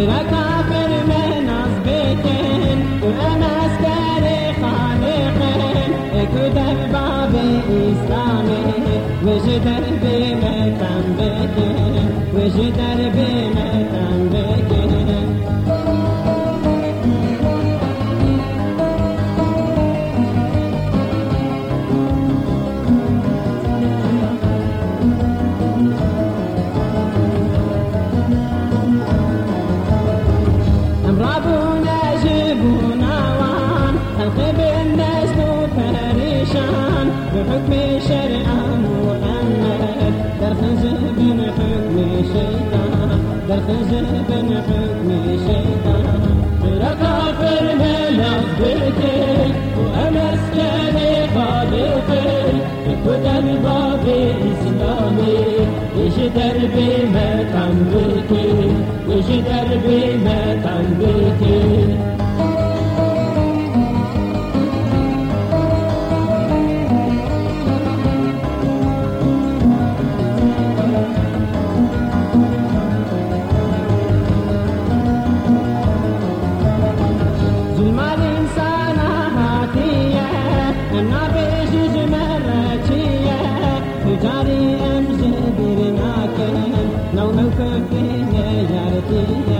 غيرك عافر من عصبتين وأنا أسكري خالقين اكدر إسلامي وجدر بما تنبتين بحكم شرع محمد در بن حكم شيطان در بن حكم شيطان كافر من أصبرك وأمسكن خالقك كتب باب إسلامي إيش دربي ما تنبك إيش دربي ما تنبك no no no no no no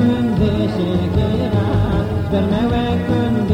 न्देशे कुन्द